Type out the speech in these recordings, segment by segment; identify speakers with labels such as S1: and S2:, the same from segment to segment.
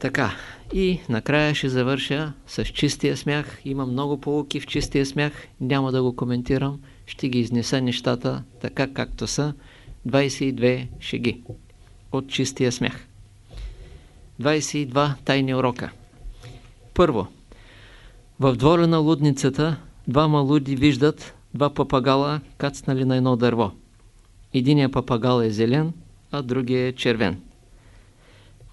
S1: Така, и накрая ще завърша с чистия смях. Има много полуки в чистия смях, няма да го коментирам. Ще ги изнеса нещата така както са. 22 шеги от чистия смях. 22 тайни урока. Първо, в двора на лудницата двама луди виждат два папагала кацнали на едно дърво. Единия папагал е зелен, а другия е червен.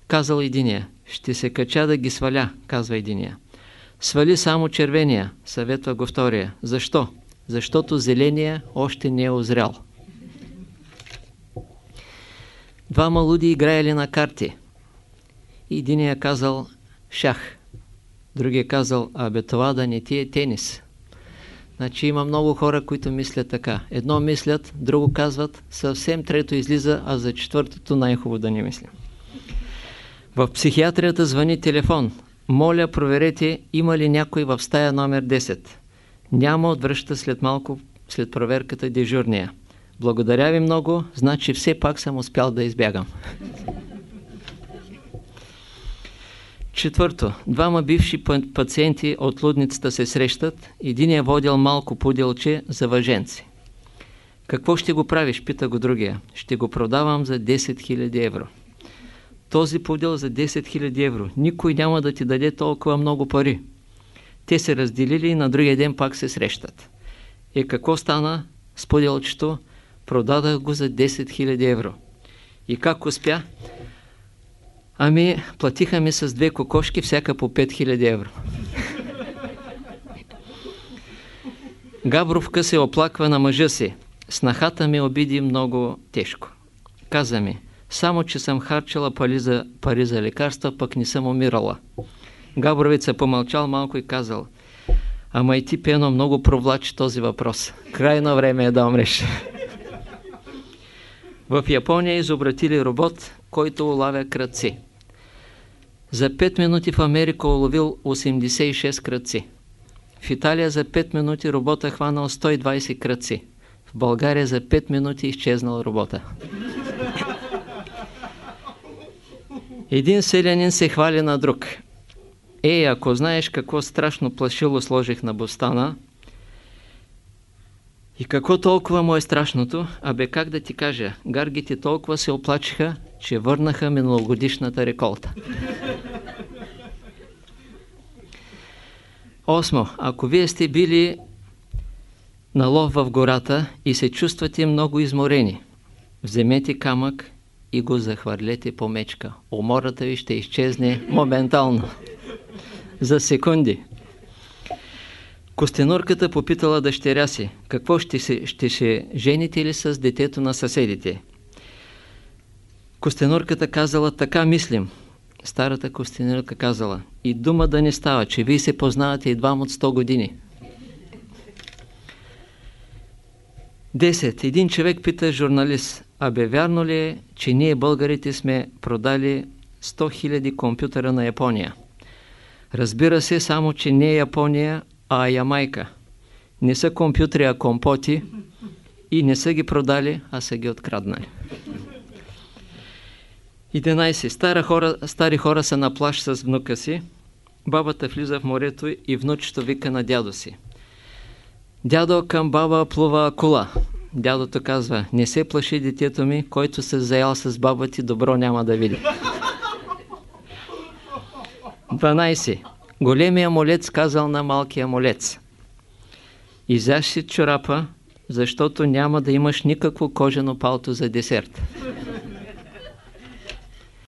S1: Казал единия, ще се кача да ги сваля, казва единия. Свали само червения, съветва го втория. Защо? Защото зеления още не е озрял. Двама луди играели на карти. Единия казал шах, другия казал, абе това да не ти е тенис. Значи има много хора, които мислят така. Едно мислят, друго казват, съвсем трето излиза, а за четвъртото най-хубаво да не мислим. В психиатрията звъни телефон. Моля, проверете, има ли някой в стая номер 10. Няма, отвръща след малко, след проверката дежурния. Благодаря ви много, значи все пак съм успял да избягам. Четвърто. Двама бивши пациенти от лудницата се срещат. Един е водил малко пуделче за въженци. Какво ще го правиш? Пита го другия. Ще го продавам за 10 000 евро. Този пудел за 10 000 евро. Никой няма да ти даде толкова много пари. Те се разделили и на другия ден пак се срещат. И е, какво стана с пуделчето? Продадах го за 10 000 евро. И как успя? Ами, платиха ми с две кокошки, всяка по 5000 евро. Габровка се оплаква на мъжа си. Снахата ми обиди много тежко. Каза ми, само че съм харчила пари за, пари за лекарства, пък не съм умирала. Габровица помълчал малко и казал, ама и ти, Пено, много провлачи този въпрос. Крайно време е да умреш. В Япония изобратили робот, който улавя кръци. За 5 минути в Америка уловил 86 кръци. В Италия за 5 минути робота хванал 120 кръци. В България за 5 минути изчезнал робота. Един селянин се хвали на друг. Ей, ако знаеш какво страшно плашило сложих на бостана, и какво толкова му е страшното? Абе как да ти кажа, гаргите толкова се оплачиха, че върнаха миналогодишната реколта. Осмо. Ако вие сте били на лов в гората и се чувствате много изморени, вземете камък и го захвърлете по мечка. Умората ви ще изчезне моментално. За секунди. Костенурката попитала дъщеря си, какво ще се, ще се жените ли с детето на съседите? Костенурката казала, така мислим. Старата костенурка казала, и дума да не става, че вие се познавате едва от 100 години. 10. Един човек пита журналист, абе вярно ли е, че ние българите сме продали 100 000 компютъра на Япония? Разбира се, само че не е Япония, а Ямайка. Не са компютри, а компоти и не са ги продали, а са ги откраднали. 11. Стара хора, стари хора са на плащ с внука си. Бабата влиза в морето и внучето вика на дядо си. Дядо към баба плува акула. Дядото казва, не се плаши детето ми, който се заял с баба ти, добро няма да види. 12. Големия молец казал на малкия молец. Изяж си чорапа, защото няма да имаш никакво кожено палто за десерт.